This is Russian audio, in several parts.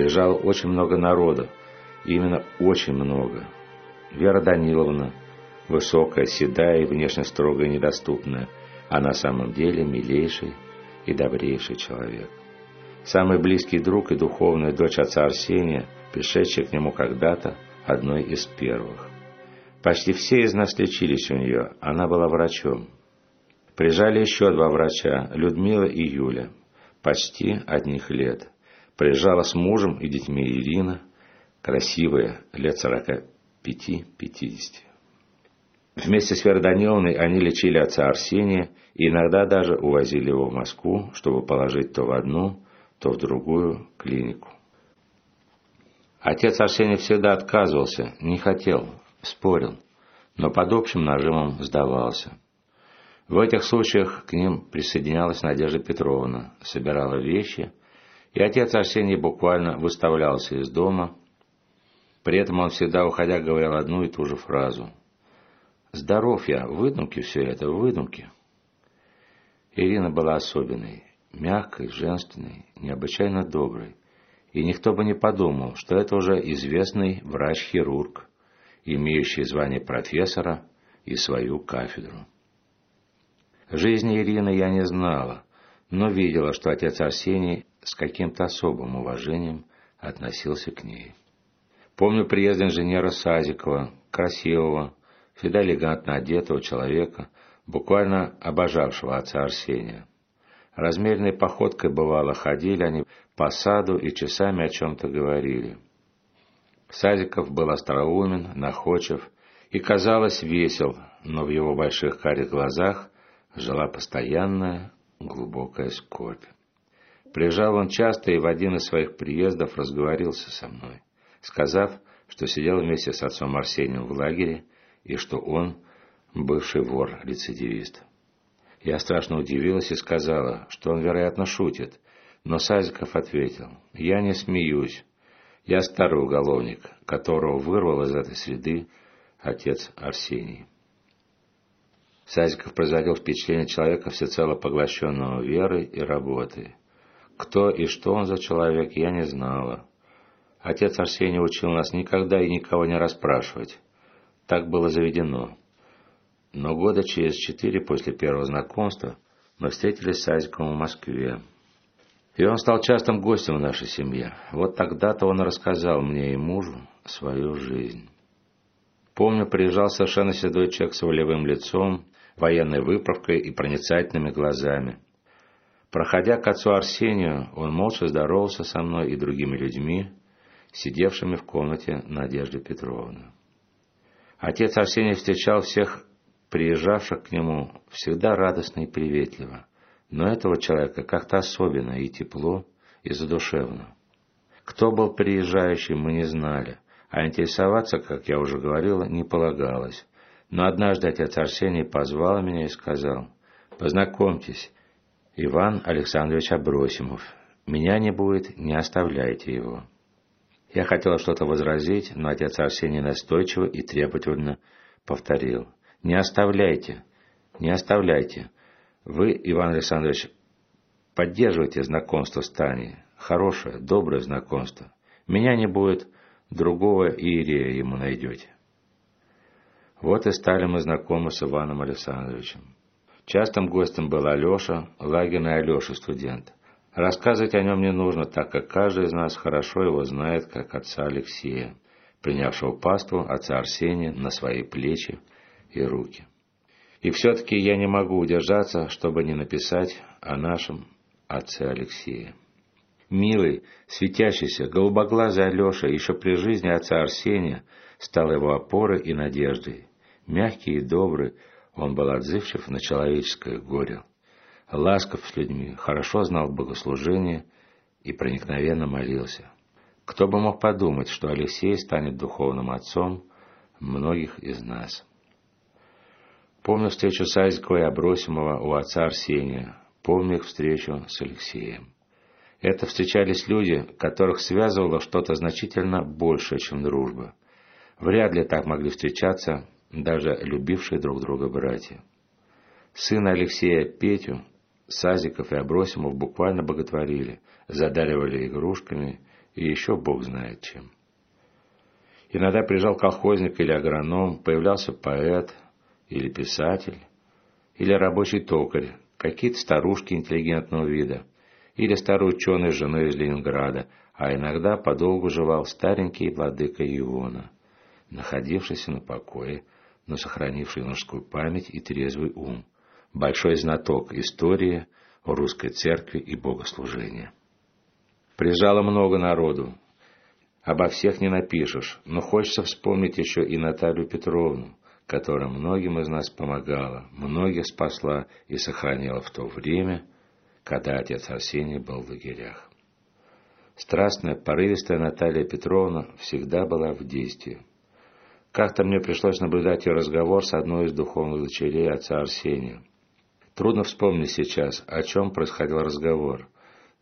Приезжало очень много народа, именно очень много. Вера Даниловна, высокая, седая и внешне строгая и недоступная, а на самом деле милейший и добрейший человек. Самый близкий друг и духовная дочь отца Арсения, пришедшая к нему когда-то, одной из первых. Почти все из нас лечились у нее, она была врачом. Приезжали еще два врача, Людмила и Юля, почти одних лет. Приезжала с мужем и детьми Ирина, красивая, лет сорока пяти-пятидесяти. Вместе с Верой Даниловной они лечили отца Арсения и иногда даже увозили его в Москву, чтобы положить то в одну, то в другую клинику. Отец Арсений всегда отказывался, не хотел, спорил, но под общим нажимом сдавался. В этих случаях к ним присоединялась Надежда Петровна, собирала вещи, и отец Арсений буквально выставлялся из дома. При этом он всегда, уходя, говорил одну и ту же фразу. «Здоров я, выдумки все это, выдумки». Ирина была особенной, мягкой, женственной, необычайно доброй, и никто бы не подумал, что это уже известный врач-хирург, имеющий звание профессора и свою кафедру. Жизни Ирины я не знала, но видела, что отец Арсений с каким-то особым уважением относился к ней. Помню приезд инженера Сазикова, красивого, всегда элегантно одетого человека, буквально обожавшего отца Арсения. Размеренной походкой бывало ходили они по саду и часами о чем-то говорили. Сазиков был остроумен, находчив и, казалось, весел, но в его больших карих глазах жила постоянная глубокая скорбь. Приезжал он часто и в один из своих приездов разговорился со мной, сказав, что сидел вместе с отцом Арсением в лагере и что он бывший вор-рецидивист. Я страшно удивилась и сказала, что он, вероятно, шутит, но Сазиков ответил, «Я не смеюсь. Я старый уголовник, которого вырвал из этой среды отец Арсений». Сазиков производил впечатление человека, всецело поглощенного верой и работой. Кто и что он за человек, я не знала. Отец Арсений учил нас никогда и никого не расспрашивать. Так было заведено. Но года через четыре после первого знакомства мы встретились с Азиком в Москве. И он стал частым гостем в нашей семье. Вот тогда-то он рассказал мне и мужу свою жизнь. Помню, приезжал совершенно седой человек с волевым лицом, военной выправкой и проницательными глазами. Проходя к отцу Арсению, он молча здоровался со мной и другими людьми, сидевшими в комнате Надежды Петровны. Отец Арсений встречал всех приезжавших к нему всегда радостно и приветливо, но этого человека как-то особенно и тепло, и задушевно. Кто был приезжающим, мы не знали, а интересоваться, как я уже говорила, не полагалось. Но однажды отец Арсений позвал меня и сказал, «Познакомьтесь, Иван Александрович Абросимов. Меня не будет, не оставляйте его». Я хотела что-то возразить, но отец Арсений настойчиво и требовательно повторил – не оставляйте, не оставляйте. Вы, Иван Александрович, поддерживайте знакомство с Таней. Хорошее, доброе знакомство. Меня не будет, другого Иерея ему найдете. Вот и стали мы знакомы с Иваном Александровичем. Частым гостем был Алеша, лагерный Алеша, студент. Рассказывать о нем не нужно, так как каждый из нас хорошо его знает, как отца Алексея, принявшего паству отца Арсения на свои плечи и руки. И все-таки я не могу удержаться, чтобы не написать о нашем отце Алексее. Милый, светящийся, голубоглазый Алеша еще при жизни отца Арсения стал его опорой и надеждой. Мягкий и добрый, он был отзывчив на человеческое горе. Ласков с людьми, хорошо знал богослужение и проникновенно молился. Кто бы мог подумать, что Алексей станет духовным отцом многих из нас. Помню встречу Сазикова и Абросимова у отца Арсения. Помню их встречу с Алексеем. Это встречались люди, которых связывало что-то значительно большее, чем дружба. Вряд ли так могли встречаться даже любившие друг друга братья. Сына Алексея Петю Сазиков и Абросимов буквально боготворили, задаривали игрушками и еще бог знает чем. Иногда приезжал колхозник или агроном, появлялся поэт или писатель, или рабочий токарь, какие-то старушки интеллигентного вида, или старый ученый с женой из Ленинграда, а иногда подолгу жевал старенький владыка Иона, находившийся на покое, но сохранивший мужскую память и трезвый ум, большой знаток истории русской церкви и богослужения. Приезжало много народу, Обо всех не напишешь, но хочется вспомнить еще и Наталью Петровну, которая многим из нас помогала, многих спасла и сохранила в то время, когда отец Арсений был в лагерях. Страстная, порывистая Наталья Петровна всегда была в действии. Как-то мне пришлось наблюдать ее разговор с одной из духовных дочерей отца Арсения. Трудно вспомнить сейчас, о чем происходил разговор,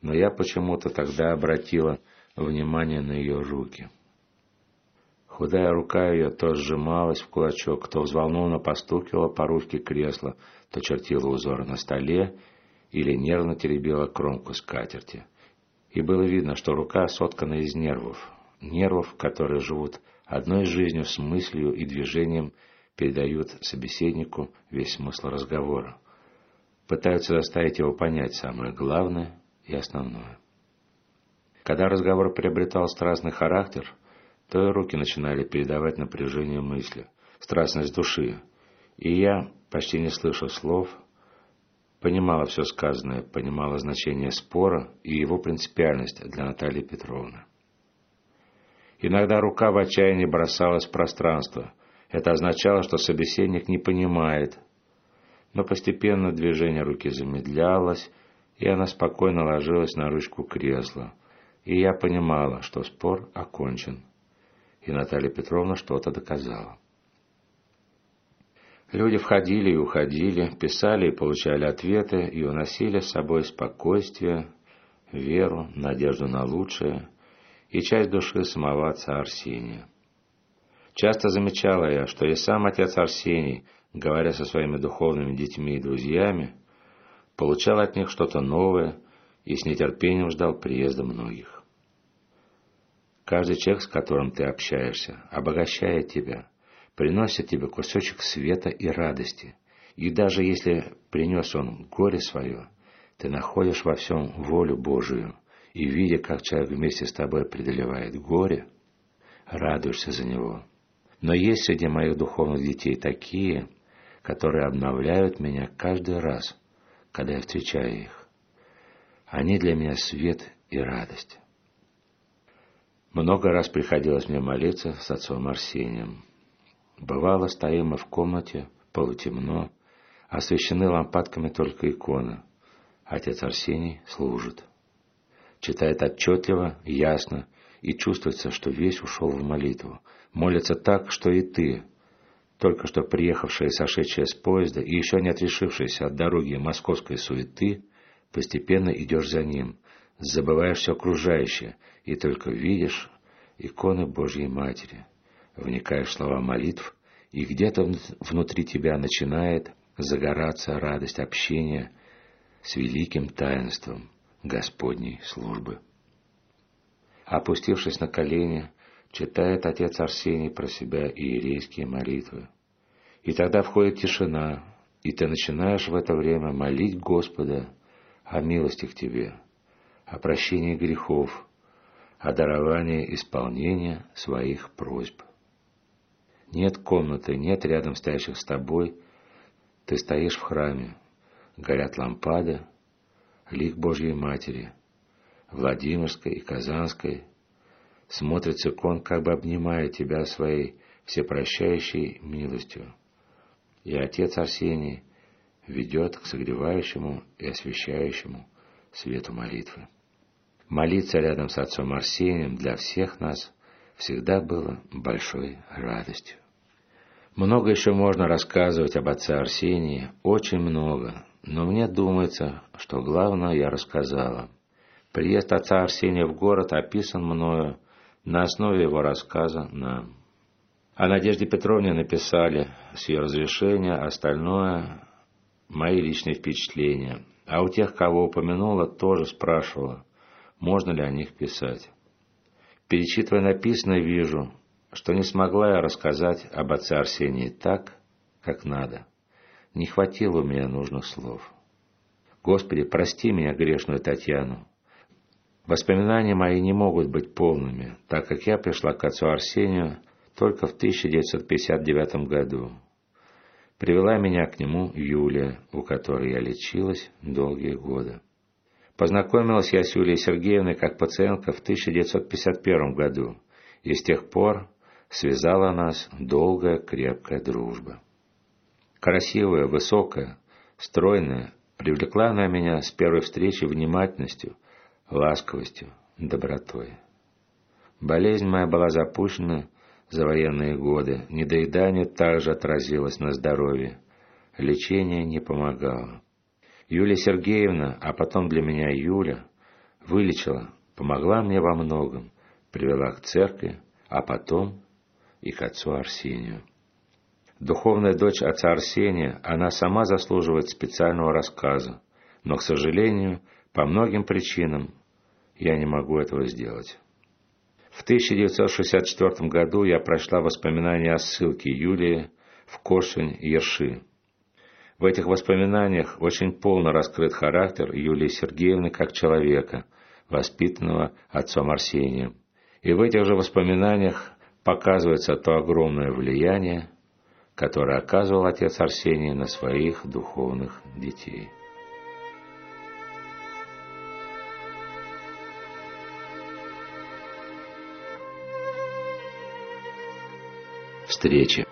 но я почему-то тогда обратила внимание на ее руки. Худая рука ее то сжималась в кулачок, то взволнованно постукивала по ручке кресла, то чертила узоры на столе или нервно теребила кромку скатерти. И было видно, что рука соткана из нервов, нервов, которые живут одной жизнью с мыслью и движением, передают собеседнику весь смысл разговора, пытаются заставить его понять самое главное и основное. Когда разговор приобретал страстный характер, то и руки начинали передавать напряжение мысли, страстность души, и я, почти не слыша слов, понимала все сказанное, понимала значение спора и его принципиальность для Натальи Петровны. Иногда рука в отчаянии бросалась в пространство. Это означало, что собеседник не понимает. Но постепенно движение руки замедлялось, и она спокойно ложилась на ручку кресла – и я понимала, что спор окончен, и Наталья Петровна что-то доказала. Люди входили и уходили, писали и получали ответы, и уносили с собой спокойствие, веру, надежду на лучшее и часть души самого отца Арсения. Часто замечала я, что и сам отец Арсений, говоря со своими духовными детьми и друзьями, получал от них что-то новое и с нетерпением ждал приезда многих. Каждый человек, с которым ты общаешься, обогащает тебя, приносит тебе кусочек света и радости. И даже если принес он горе свое, ты находишь во всем волю Божию, и, видя, как человек вместе с тобой преодолевает горе, радуешься за него. Но есть среди моих духовных детей такие, которые обновляют меня каждый раз, когда я встречаю их. Они для меня свет и радость. Много раз приходилось мне молиться с отцом Арсением. Бывало, стоим мы в комнате, полутемно, освещены лампадками только иконы. Отец Арсений служит. Читает отчетливо, ясно, и чувствуется, что весь ушел в молитву. Молится так, что и ты, только что приехавшая и сошедшая с поезда, и еще не отрешившаяся от дороги московской суеты, постепенно идешь за ним, забываешь все окружающее, и только видишь иконы Божьей Матери, вникаешь в слова молитв, и где-то внутри тебя начинает загораться радость общения с великим таинством Господней службы. Опустившись на колени, читает отец Арсений про себя иерейские молитвы. И тогда входит тишина, и ты начинаешь в это время молить Господа о милости к тебе, о прощении грехов, о даровании исполнения своих просьб. Нет комнаты, нет рядом стоящих с тобой, ты стоишь в храме, горят лампады, лик Божьей Матери, Владимирской и Казанской, смотрит с икон, как бы обнимая тебя своей всепрощающей милостью. И отец Арсений ведет к согревающему и освещающему свету молитвы. Молиться рядом с отцом Арсением для всех нас всегда было большой радостью. Много еще можно рассказывать об отце Арсении, очень много, но мне думается, что главное я рассказала. Приезд отца Арсения в город описан мною на основе его рассказа нам. О Надежде Петровне написали с ее разрешения, остальное – мои личные впечатления. А у тех, кого упомянула, тоже спрашивала, можно ли о них писать. Перечитывая написанное, вижу, что не смогла я рассказать об отце Арсении так, как надо. Не хватило у меня нужных слов. Господи, прости меня, грешную Татьяну. Воспоминания мои не могут быть полными, так как я пришла к отцу Арсению только в 1959 году. Привела меня к нему Юлия, у которой я лечилась долгие годы. Познакомилась я с Юлией Сергеевной как пациентка в 1951 году, и с тех пор связала нас долгая крепкая дружба. Красивая, высокая, стройная, привлекла она меня с первой встречи внимательностью, ласковостью, добротой. Болезнь моя была запущена за военные годы, недоедание также отразилось на здоровье, лечение не помогало. Юлия Сергеевна, а потом для меня Юля, вылечила, помогла мне во многом, привела к церкви, а потом и к отцу Арсению. Духовная дочь отца Арсения, она сама заслуживает специального рассказа, но, к сожалению, по многим причинам я не могу этого сделать. В 1964 году я прочла воспоминания о ссылке Юлии в Кошень Ерши. В этих воспоминаниях очень полно раскрыт характер Юлии Сергеевны как человека, воспитанного отцом Арсением. И в этих же воспоминаниях показывается то огромное влияние, которое оказывал отец Арсений на своих духовных детей. Встречи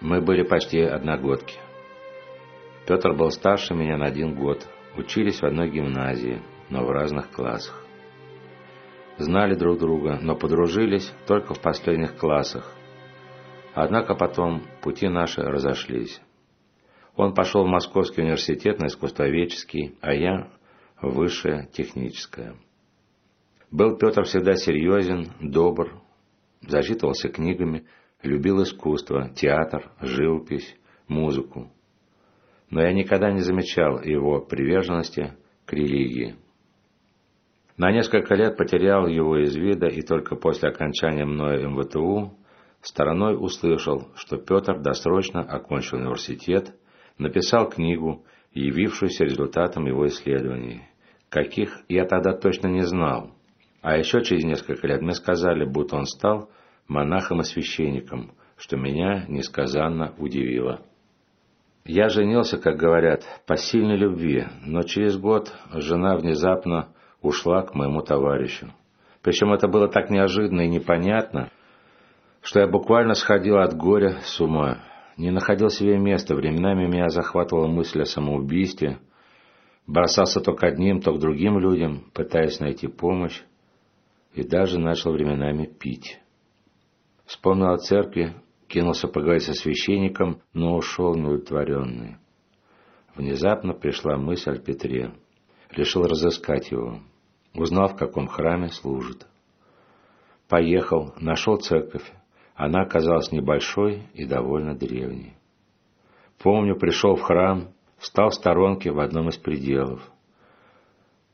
Мы были почти одногодки. Петр был старше меня на один год, учились в одной гимназии, но в разных классах знали друг друга, но подружились только в последних классах. Однако потом пути наши разошлись. Он пошел в Московский университет на искусствоведческий, а я высшее техническое. Был Петр всегда серьезен, добр, зачитывался книгами, любил искусство, театр, живопись, музыку. Но я никогда не замечал его приверженности к религии. На несколько лет потерял его из вида и только после окончания мною МВТУ стороной услышал, что Петр досрочно окончил университет, написал книгу, явившуюся результатом его исследований, каких я тогда точно не знал. А еще через несколько лет мне сказали, будто он стал монахом и священником, что меня несказанно удивило. Я женился, как говорят, по сильной любви, но через год жена внезапно ушла к моему товарищу. Причем это было так неожиданно и непонятно, что я буквально сходил от горя с ума. Не находил себе места, временами меня захватывала мысль о самоубийстве, бросался то к одним, то к другим людям, пытаясь найти помощь, и даже начал временами пить. Вспомнил о церкви, кинулся поговорить со священником, но ушел неудовлетворенный. Внезапно пришла мысль о Петре. Решил разыскать его. Узнал, в каком храме служит. Поехал, нашел церковь. Она оказалась небольшой и довольно древней. Помню, пришел в храм, встал в сторонке в одном из пределов.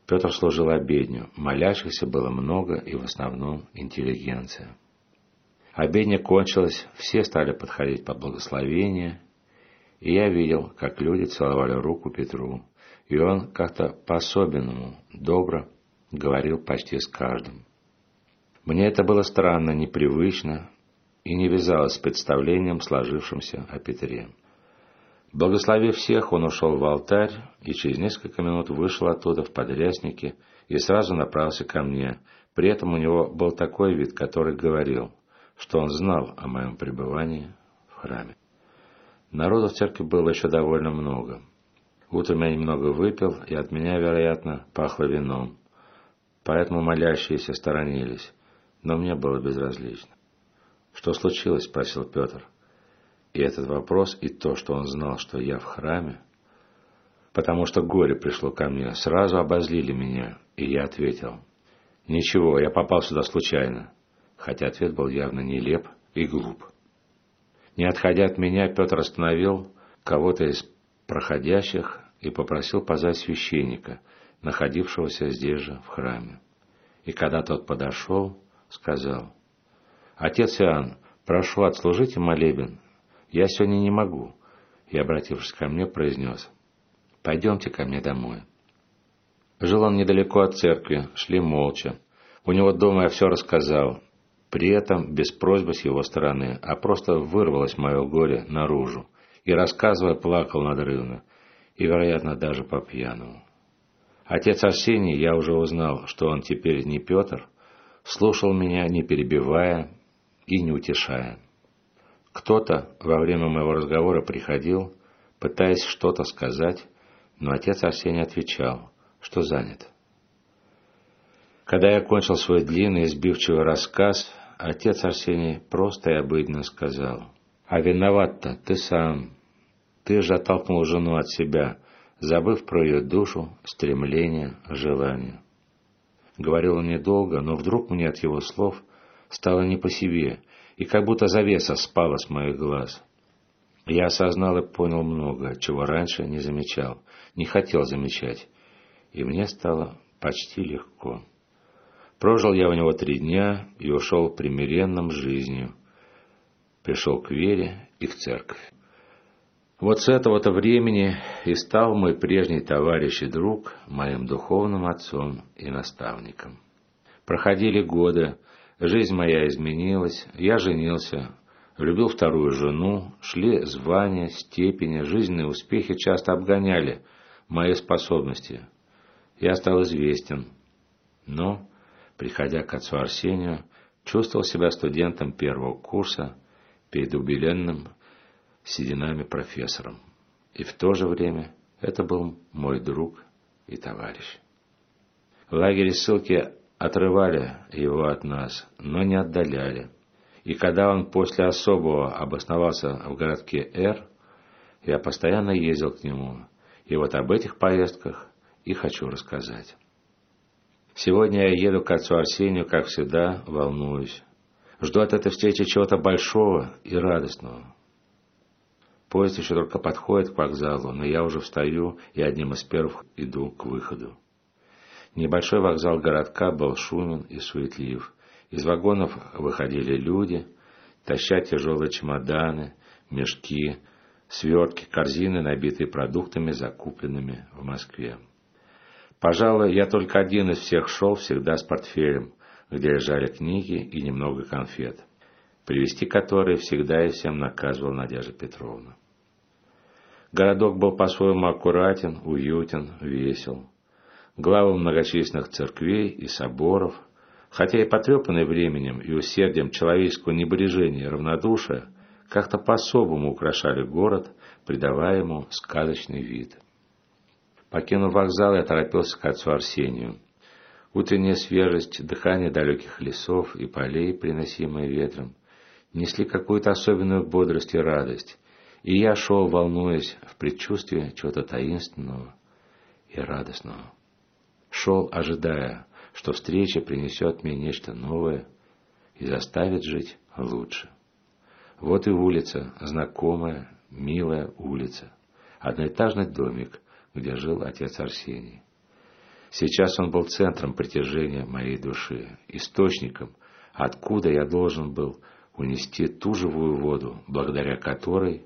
Петр служил обедню. Молящихся было много и в основном интеллигенция. Обедня кончилась, все стали подходить под благословение, и я видел, как люди целовали руку Петру, и он как-то по-особенному, добро говорил почти с каждым. Мне это было странно, непривычно и не вязалось с представлением, сложившимся о Петре. Благословив всех, он ушел в алтарь и через несколько минут вышел оттуда в подряснике и сразу направился ко мне. При этом у него был такой вид, который говорил, что он знал о моем пребывании в храме. Народу в церкви было еще довольно много. Утром я немного выпил, и от меня, вероятно, пахло вином поэтому молящиеся сторонились, но мне было безразлично. «Что случилось?» – спросил Петр. И этот вопрос, и то, что он знал, что я в храме, потому что горе пришло ко мне, сразу обозлили меня, и я ответил. «Ничего, я попал сюда случайно», хотя ответ был явно нелеп и глуп. Не отходя от меня, Петр остановил кого-то из проходящих и попросил позвать священника – находившегося здесь же, в храме. И когда тот подошел, сказал, «Отец Иоанн, прошу, отслужите молебен. Я сегодня не могу». И, обратившись ко мне, произнес, «Пойдемте ко мне домой». Жил он недалеко от церкви, шли молча. У него дома я все рассказал. При этом без просьбы с его стороны, а просто вырвалось мое горе наружу. И, рассказывая, плакал надрывно. И, вероятно, даже по пьяному. Отец Арсений, я уже узнал, что он теперь не Петр, слушал меня, не перебивая и не утешая. Кто-то во время моего разговора приходил, пытаясь что-то сказать, но отец Арсений отвечал, что занят. Когда я кончил свой длинный и сбивчивый рассказ, отец Арсений просто и обыденно сказал, «А виноват-то ты сам. Ты же оттолкнул жену от себя, забыв про ее душу, стремление, желание». Говорил он недолго, но вдруг мне от его слов стало не по себе, и как будто завеса спала с моих глаз. Я осознал и понял много, чего раньше не замечал, не хотел замечать, и мне стало почти легко. Прожил я у него три дня и ушел примиренным жизнью. Пришел к вере и к церкви. Вот с этого-то времени и стал мой прежний товарищ и друг моим духовным отцом и наставником. Проходили годы, жизнь моя изменилась, я женился, влюбил вторую жену, шли звания, степени, жизненные успехи часто обгоняли мои способности. Я стал известен, но приходя к отцу Арсению, чувствовал себя студентом первого курса перед убеленным сединами профессором. И в то же время это был мой друг и товарищ. В лагере ссылки отрывали его от нас, но не отдаляли. И когда он после особого обосновался в городке Р, я постоянно ездил к нему. И вот об этих поездках и хочу рассказать. Сегодня я еду к отцу Арсению, как всегда, волнуюсь. Жду от этой встречи чего-то большого и радостного. Поезд еще только подходит к вокзалу, но я уже встаю и одним из первых иду к выходу. Небольшой вокзал городка был шумен и суетлив. Из вагонов выходили люди, таща тяжелые чемоданы, мешки, свертки, корзины, набитые продуктами, закупленными в Москве. Пожалуй, я только один из всех шел всегда с портфелем, где лежали книги и немного конфет, привезти которые всегда и всем наказывала Надежда Петровна. Городок был по-своему аккуратен, уютен, весел. Главы многочисленных церквей и соборов, хотя и потрепанные временем и усердием человеческого небрежения и равнодушия, как-то по-особому украшали город, придавая ему сказочный вид. Покинув вокзал, я торопился к отцу Арсению. Утренняя свежесть, дыхание далеких лесов и полей, приносимые ветром, несли какую-то особенную бодрость и радость, и я шел, волнуясь, в предчувствии чего-то таинственного и радостного. Шел, ожидая, что встреча принесет мне нечто новое и заставит жить лучше. Вот и улица, знакомая, милая улица. Одноэтажный домик, где жил отец Арсений. Сейчас он был центром притяжения моей души, источником, откуда я должен был унести ту живую воду, благодаря которой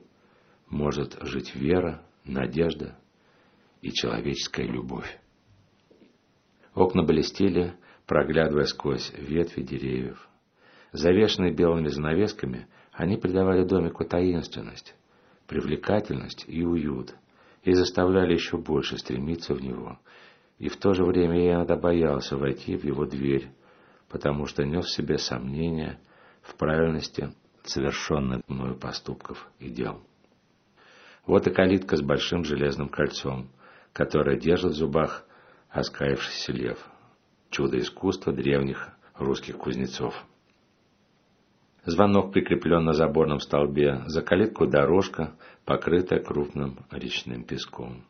может жить вера, надежда и человеческая любовь. Окна блестели, проглядывая сквозь ветви деревьев. Завешенные белыми занавесками, они придавали домику таинственность, привлекательность и уют – и заставляли еще больше стремиться в него. И в то же время я иногда боялся войти в его дверь, потому что нес в себе сомнения в правильности совершенных мною поступков и дел. Вот и калитка с большим железным кольцом, которое держит в зубах оскаившийся лев. Чудо искусства древних русских кузнецов. Звонок прикреплен на заборном столбе, за калитку дорожка, покрытая крупным речным песком.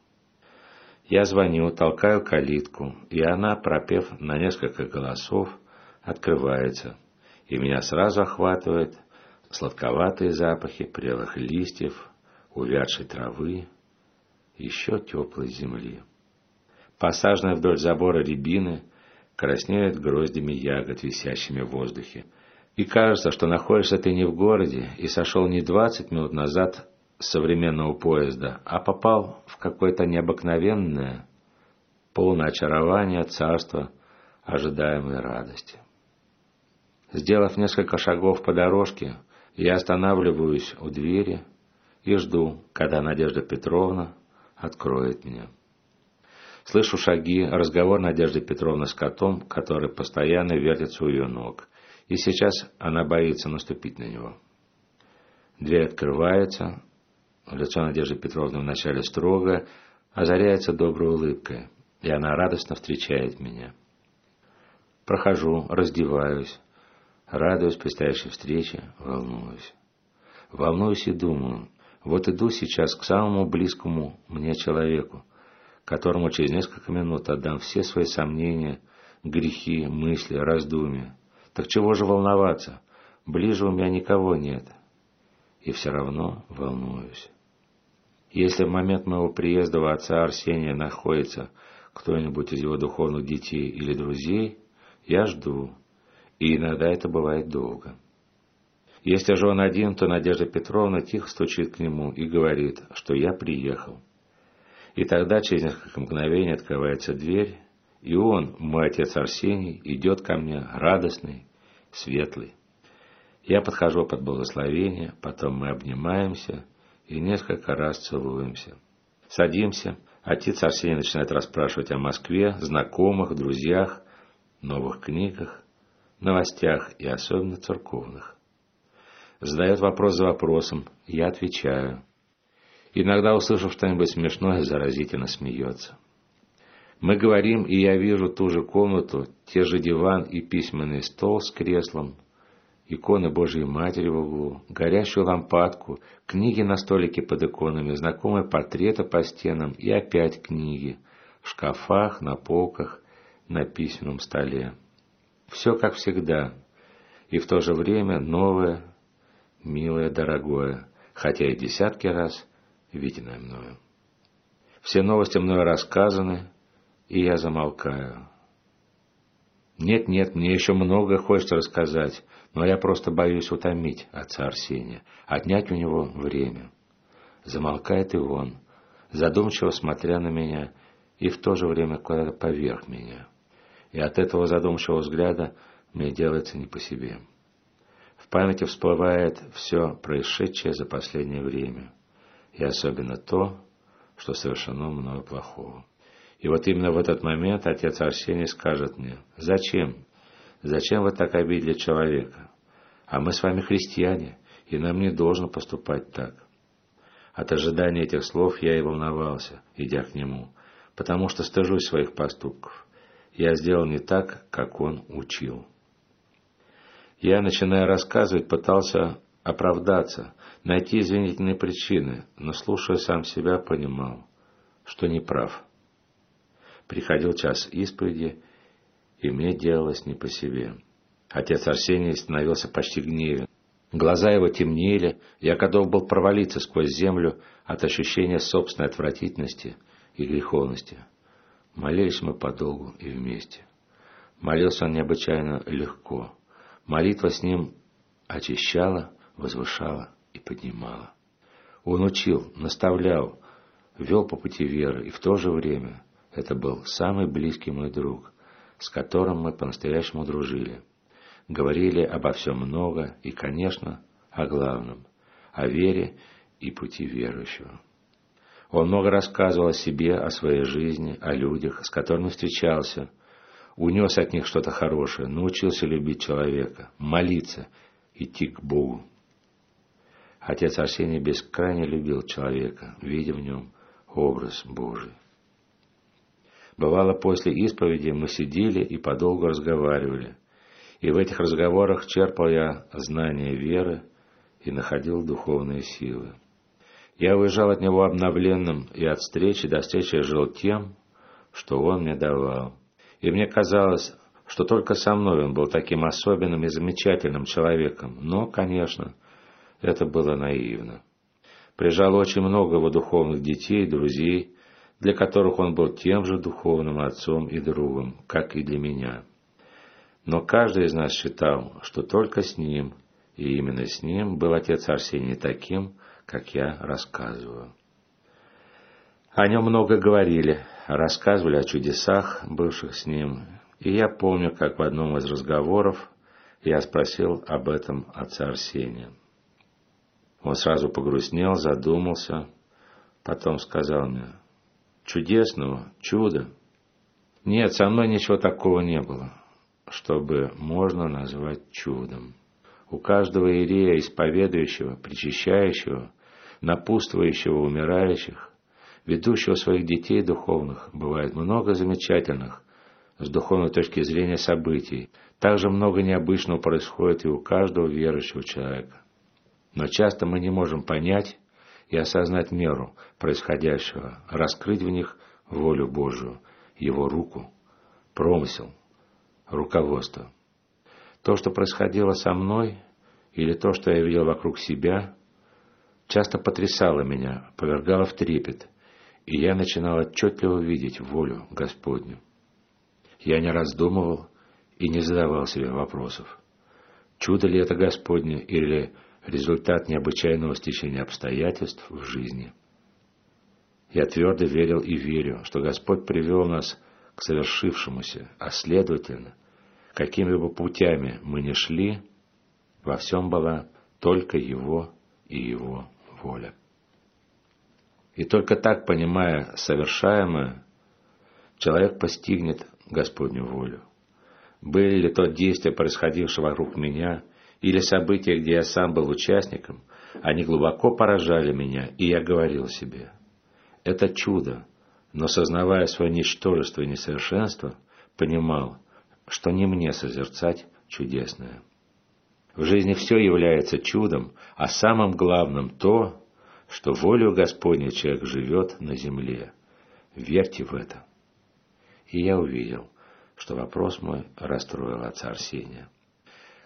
Я звоню, толкаю калитку, и она, пропев на несколько голосов, открывается, и меня сразу охватывает сладковатые запахи прелых листьев, увядшей травы, еще теплой земли. Посаженные вдоль забора рябины краснеют гроздями ягод, висящими в воздухе. И кажется, что находишься ты не в городе и сошел не двадцать минут назад с современного поезда, а попал в какое-то необыкновенное, полное очарование царство ожидаемой радости. Сделав несколько шагов по дорожке, я останавливаюсь у двери и жду, когда Надежда Петровна откроет мне. Слышу шаги, разговор Надежды Петровны с котом, который постоянно вертится у ее ног, и сейчас она боится наступить на него. Дверь открывается, лицо Надежды Петровны вначале строго, озаряется доброй улыбкой, и она радостно встречает меня. Прохожу, раздеваюсь, радуюсь предстоящей встрече, волнуюсь. Волнуюсь и думаю, вот иду сейчас к самому близкому мне человеку, которому через несколько минут отдам все свои сомнения, грехи, мысли, раздумья. Так чего же волноваться? Ближе у меня никого нет. И все равно волнуюсь. Если в момент моего приезда у отца Арсения находится кто-нибудь из его духовных детей или друзей, я жду, и иногда это бывает долго. Если же он один, то Надежда Петровна тихо стучит к нему и говорит, что я приехал. И тогда через несколько мгновений открывается дверь, и он, мой отец Арсений, идет ко мне радостный, светлый. Я подхожу под благословение, потом мы обнимаемся и несколько раз целуемся. Садимся, отец Арсений начинает расспрашивать о Москве, знакомых, друзьях, новых книгах, новостях и особенно церковных. Задает вопрос за вопросом, я отвечаю. Иногда, услышав что-нибудь смешное, заразительно смеется. Мы говорим, и я вижу ту же комнату, те же диван и письменный стол с креслом, иконы Божьей Матери в углу, горящую лампадку, книги на столике под иконами, знакомые портреты по стенам и опять книги в шкафах, на полках, на письменном столе. Все как всегда, и в то же время новое, милое, дорогое, хотя и десятки раз виденное мною. Все новости мною рассказаны, и я замолкаю. Нет-нет, мне еще много хочется рассказать, но я просто боюсь утомить отца Арсения, отнять у него время. Замолкает и он, задумчиво смотря на меня и в то же время куда-то поверх меня. И от этого задумчивого взгляда мне делается не по себе. Памяти всплывает все происшедшее за последнее время, и особенно то, что совершено мною плохого. И вот именно в этот момент отец Арсений скажет мне, «Зачем? Зачем вы так обидели человека? А мы с вами христиане, и нам не должно поступать так». От ожидания этих слов я и волновался, идя к нему, потому что стыжусь своих поступков. Я сделал не так, как он учил. Я, начиная рассказывать, пытался оправдаться, найти извинительные причины, но, слушая сам себя, понимал, что не прав. Приходил час исповеди, и мне делалось не по себе. Отец Арсений становился почти гневен. Глаза его темнели, я готов был провалиться сквозь землю от ощущения собственной отвратительности и греховности. Молились мы подолгу и вместе. Молился он необычайно легко. Молитва с ним очищала, возвышала и поднимала. Он учил, наставлял, вел по пути веры, и в то же время это был самый близкий мой друг, с которым мы по-настоящему дружили. Говорили обо всем много и, конечно, о главном, о вере и пути верующего. Он много рассказывал о себе, о своей жизни, о людях, с которыми встречался, унес от них что-то хорошее, научился любить человека, молиться, идти к Богу. Отец Арсений бескрайне любил человека, видя в нем образ Божий. Бывало, после исповеди мы сидели и подолгу разговаривали. И в этих разговорах черпал я знания веры и находил духовные силы. Я уезжал от него обновленным, и от встречи до встречи жил тем, что он мне давал. И мне казалось, что только со мной он был таким особенным и замечательным человеком. Но, конечно, это было наивно. Прижал очень много его духовных детей, друзей, для которых он был тем же духовным отцом и другом, как и для меня. Но каждый из нас считал, что только с ним, и именно с ним был отец Арсений таким, как я рассказываю. О нем много говорили, рассказывали о чудесах, бывших с ним, и я помню, как в одном из разговоров я спросил об этом отца Арсения. Он сразу погрустнел, задумался, потом сказал мне, «Чудесного, чудо». Нет, со мной ничего такого не было, чтобы можно назвать чудом. У каждого иерея, исповедующего, причащающего, напутствующего умирающих, ведущего своих детей духовных, бывает много замечательных, с духовной точки зрения событий. Также много необычного происходит и у каждого верующего человека. Но часто мы не можем понять и осознать меру происходящего, раскрыть в них волю Божию, Его руку, промысел, руководство. То, что происходило со мной, или то, что я видел вокруг себя, часто потрясало меня, повергало в трепет, и я начинал отчетливо видеть волю Господню. Я не раздумывал и не задавал себе вопросов. Чудо ли это Господне или результат необычайного стечения обстоятельств в жизни? Я твердо верил и верю, что Господь привел нас к совершившемуся, а следовательно, какими бы путями мы ни шли, во всем была только Его и Его воля. И только так, понимая совершаемое, человек постигнет Господню волю. Были ли то действия, происходившие вокруг меня, или события, где я сам был участником, они глубоко поражали меня, и я говорил себе, это чудо, но сознавая свое ничтожество и несовершенство, понимал, что не мне созерцать чудесное. В жизни все является чудом, а самым главным то, что волю Господню человек живет на земле. Верьте в это. И я увидел, что вопрос мой расстроил отца Арсения.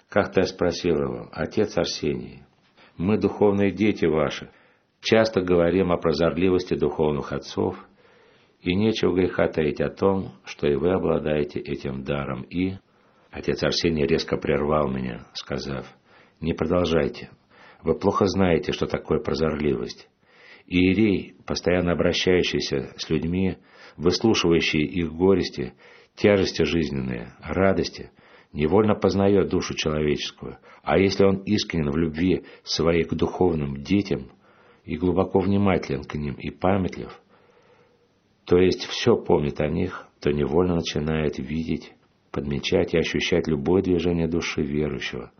Как-то я спросил его, отец Арсений, мы, духовные дети ваши, часто говорим о прозорливости духовных отцов, и нечего греха таить о том, что и вы обладаете этим даром, и Отец Арсений резко прервал меня, сказав, «Не продолжайте. Вы плохо знаете, что такое прозорливость. Иерей, постоянно обращающийся с людьми, выслушивающий их горести, тяжести жизненные, радости, невольно познает душу человеческую, а если он искренен в любви своей к духовным детям и глубоко внимателен к ним и памятлив, то есть все помнит о них, то невольно начинает видеть подмечать и ощущать любое движение души верующего,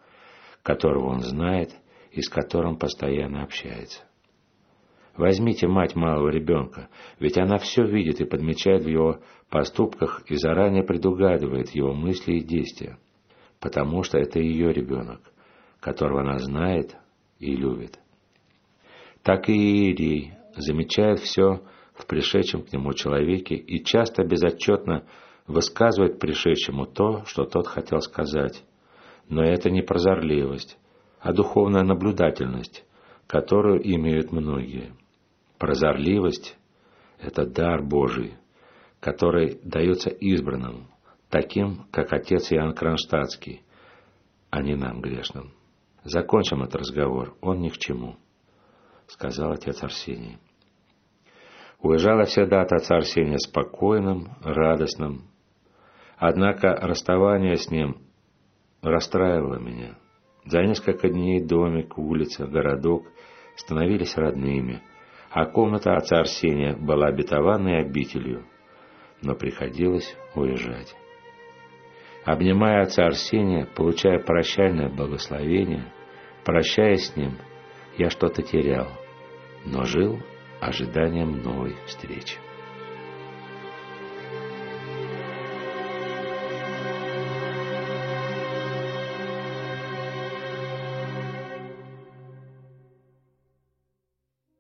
которого он знает и с которым постоянно общается. Возьмите мать малого ребенка, ведь она все видит и подмечает в его поступках и заранее предугадывает его мысли и действия, потому что это ее ребенок, которого она знает и любит. Так и Иерей замечает все в пришедшем к нему человеке и часто безотчетно высказывать пришедшему то, что тот хотел сказать. Но это не прозорливость, а духовная наблюдательность, которую имеют многие. Прозорливость – это дар Божий, который дается избранным, таким, как отец Иоанн Кронштадтский, а не нам, грешным. Закончим этот разговор, он ни к чему, — сказал отец Арсений. Уезжала всегда от отца Арсения спокойным, радостным, Однако расставание с ним расстраивало меня. За несколько дней домик, улица, городок становились родными, а комната отца Арсения была обетованной обителью, но приходилось уезжать. Обнимая отца Арсения, получая прощальное благословение, прощаясь с ним, я что-то терял, но жил ожиданием новой встречи.